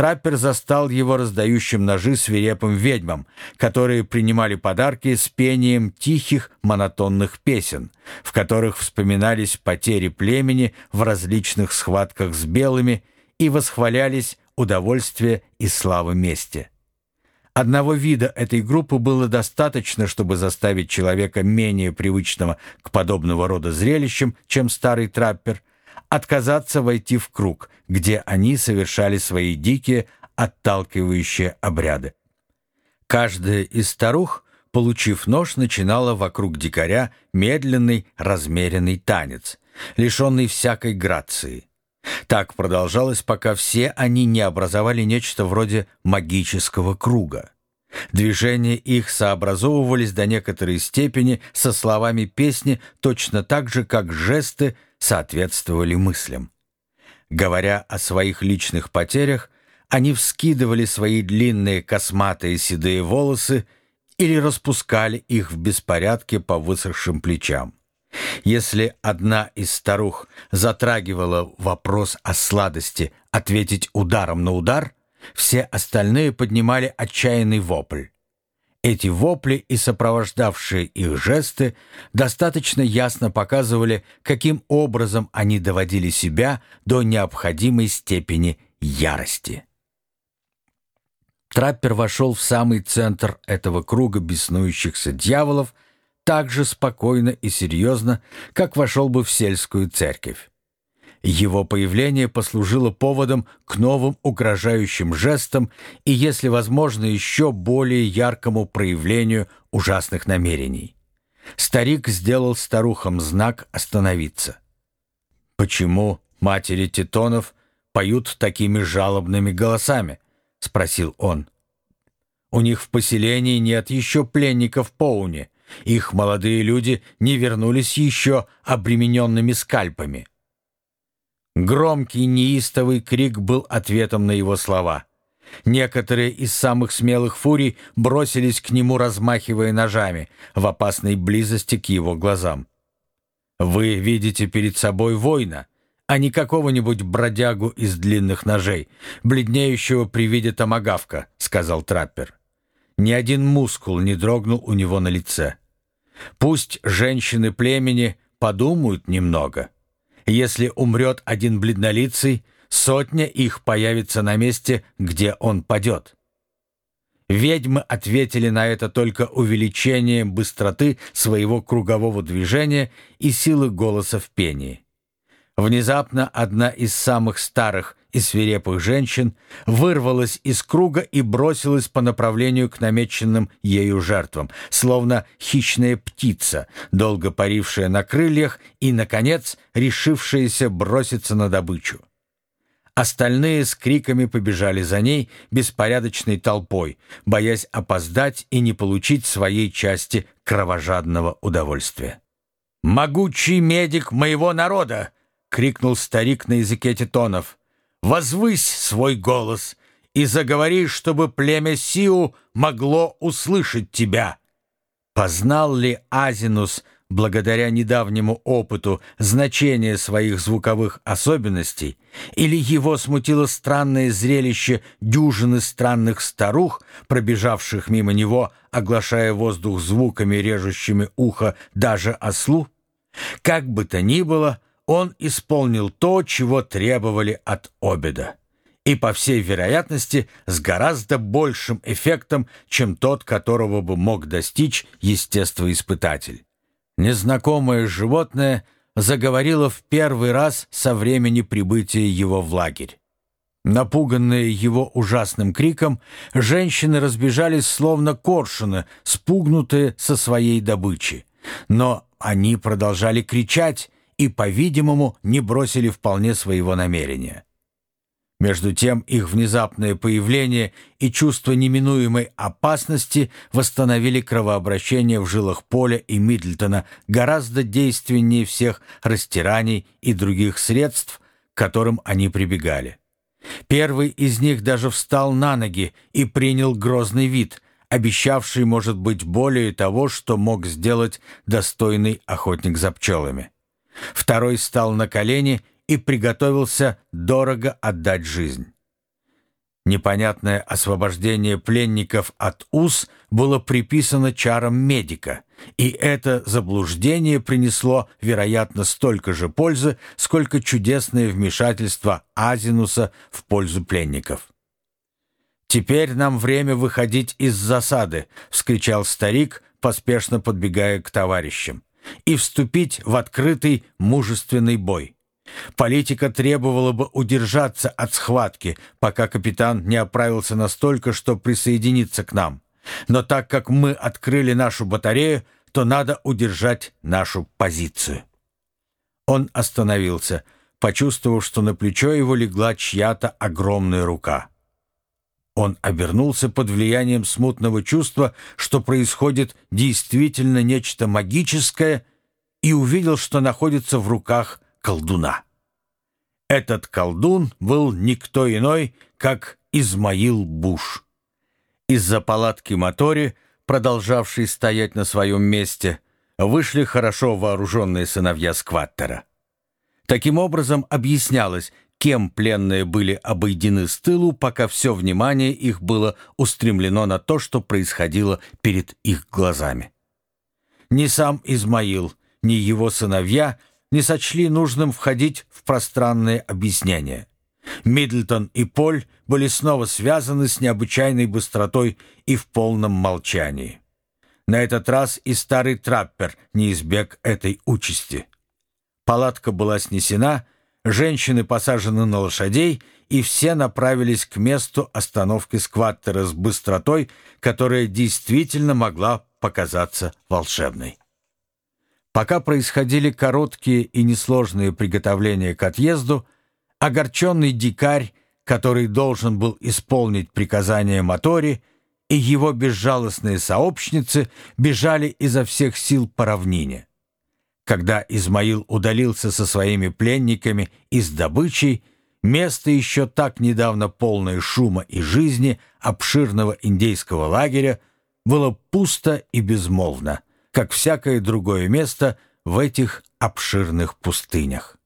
Траппер застал его раздающим ножи свирепым ведьмам, которые принимали подарки с пением тихих монотонных песен, в которых вспоминались потери племени в различных схватках с белыми и восхвалялись удовольствие и слава мести. Одного вида этой группы было достаточно, чтобы заставить человека менее привычного к подобного рода зрелищам, чем старый траппер, отказаться войти в круг, где они совершали свои дикие, отталкивающие обряды. Каждая из старух, получив нож, начинала вокруг дикаря медленный, размеренный танец, лишенный всякой грации. Так продолжалось, пока все они не образовали нечто вроде магического круга. Движения их сообразовывались до некоторой степени со словами песни точно так же, как жесты соответствовали мыслям. Говоря о своих личных потерях, они вскидывали свои длинные косматые седые волосы или распускали их в беспорядке по высохшим плечам. Если одна из старух затрагивала вопрос о сладости ответить ударом на удар, все остальные поднимали отчаянный вопль. Эти вопли и сопровождавшие их жесты достаточно ясно показывали, каким образом они доводили себя до необходимой степени ярости. Траппер вошел в самый центр этого круга беснующихся дьяволов так же спокойно и серьезно, как вошел бы в сельскую церковь. Его появление послужило поводом к новым угрожающим жестам и, если возможно, еще более яркому проявлению ужасных намерений. Старик сделал старухам знак остановиться. «Почему матери титонов поют такими жалобными голосами?» — спросил он. «У них в поселении нет еще пленников Поуни. Их молодые люди не вернулись еще обремененными скальпами». Громкий неистовый крик был ответом на его слова. Некоторые из самых смелых фурий бросились к нему, размахивая ножами, в опасной близости к его глазам. «Вы видите перед собой воина, а не какого-нибудь бродягу из длинных ножей, бледнеющего при виде томагавка», — сказал траппер. Ни один мускул не дрогнул у него на лице. «Пусть женщины племени подумают немного». Если умрет один бледнолицый, сотня их появится на месте, где он падет. Ведьмы ответили на это только увеличением быстроты своего кругового движения и силы голоса в пении. Внезапно одна из самых старых и свирепых женщин вырвалась из круга и бросилась по направлению к намеченным ею жертвам, словно хищная птица, долго парившая на крыльях и, наконец, решившаяся броситься на добычу. Остальные с криками побежали за ней беспорядочной толпой, боясь опоздать и не получить своей части кровожадного удовольствия. «Могучий медик моего народа!» — крикнул старик на языке титонов. «Возвысь свой голос и заговори, чтобы племя Сиу могло услышать тебя». Познал ли Азинус, благодаря недавнему опыту, значение своих звуковых особенностей, или его смутило странное зрелище дюжины странных старух, пробежавших мимо него, оглашая воздух звуками, режущими ухо даже ослу? Как бы то ни было, он исполнил то, чего требовали от обеда. И, по всей вероятности, с гораздо большим эффектом, чем тот, которого бы мог достичь естествоиспытатель. Незнакомое животное заговорило в первый раз со времени прибытия его в лагерь. Напуганные его ужасным криком, женщины разбежались словно коршуны, спугнутые со своей добычи. Но они продолжали кричать, и, по-видимому, не бросили вполне своего намерения. Между тем их внезапное появление и чувство неминуемой опасности восстановили кровообращение в жилах Поля и Мидлтона гораздо действеннее всех растираний и других средств, к которым они прибегали. Первый из них даже встал на ноги и принял грозный вид, обещавший, может быть, более того, что мог сделать достойный охотник за пчелами. Второй стал на колени и приготовился дорого отдать жизнь. Непонятное освобождение пленников от уз было приписано чарам медика, и это заблуждение принесло, вероятно, столько же пользы, сколько чудесное вмешательство Азинуса в пользу пленников. «Теперь нам время выходить из засады», — вскричал старик, поспешно подбегая к товарищам, «и вступить в открытый мужественный бой». Политика требовала бы удержаться от схватки, пока капитан не оправился настолько, что присоединиться к нам. Но так как мы открыли нашу батарею, то надо удержать нашу позицию. Он остановился, почувствовав, что на плечо его легла чья-то огромная рука. Он обернулся под влиянием смутного чувства, что происходит действительно нечто магическое, и увидел, что находится в руках колдуна. Этот колдун был никто иной, как Измаил Буш. Из-за палатки Мотори, продолжавшей стоять на своем месте, вышли хорошо вооруженные сыновья Скваттера. Таким образом объяснялось, кем пленные были обойдены с тылу, пока все внимание их было устремлено на то, что происходило перед их глазами. Ни сам Измаил, ни его сыновья — не сочли нужным входить в пространные объяснения. Миддлтон и Поль были снова связаны с необычайной быстротой и в полном молчании. На этот раз и старый траппер не избег этой участи. Палатка была снесена, женщины посажены на лошадей, и все направились к месту остановки скваттера с быстротой, которая действительно могла показаться волшебной. Пока происходили короткие и несложные приготовления к отъезду, огорченный дикарь, который должен был исполнить приказание Мотори, и его безжалостные сообщницы бежали изо всех сил по равнине. Когда Измаил удалился со своими пленниками и с добычей, место еще так недавно полное шума и жизни обширного индейского лагеря было пусто и безмолвно – как всякое другое место в этих обширных пустынях.